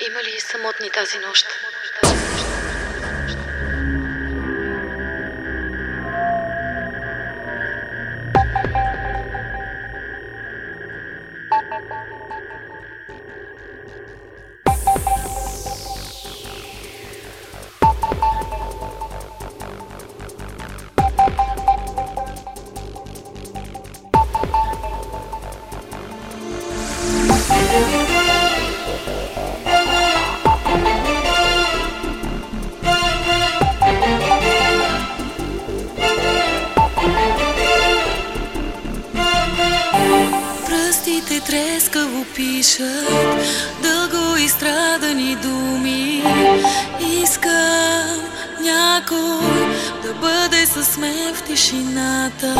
Има ли самотни тази нощ? Пръстите трескаво пишат дълго изстрадани думи. Искам някой да бъде с мен в тишината,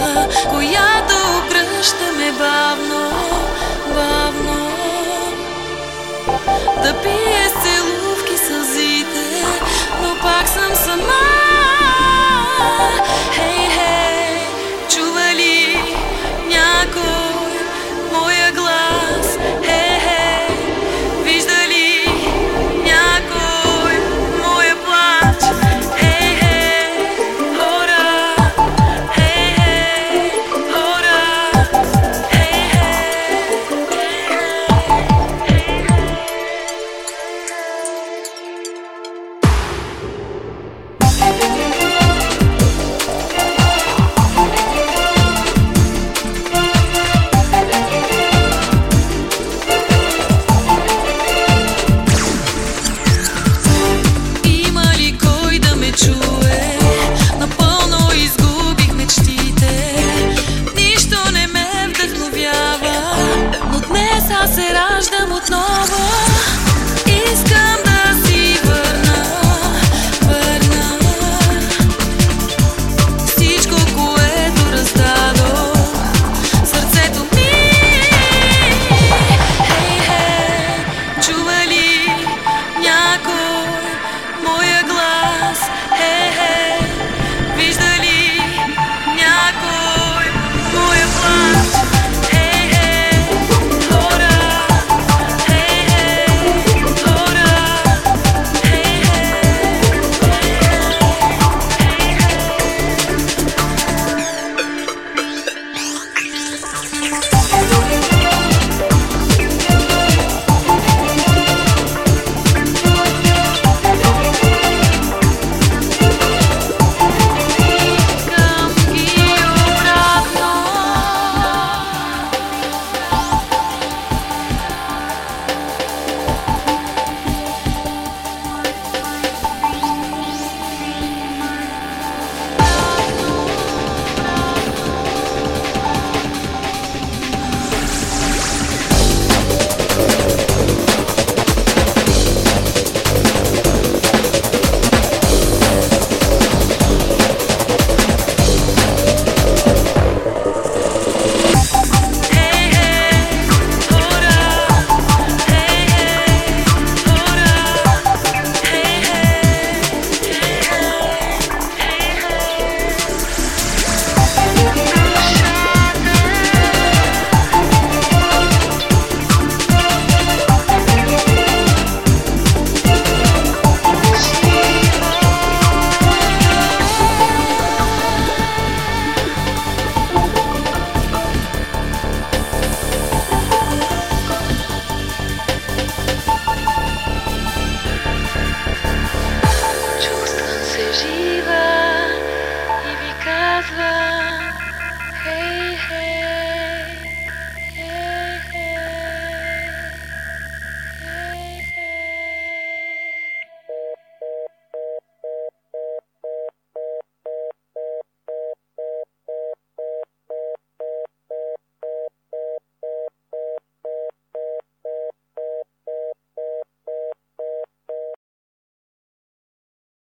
която кръщаме бавно, бавно. Да пие каждый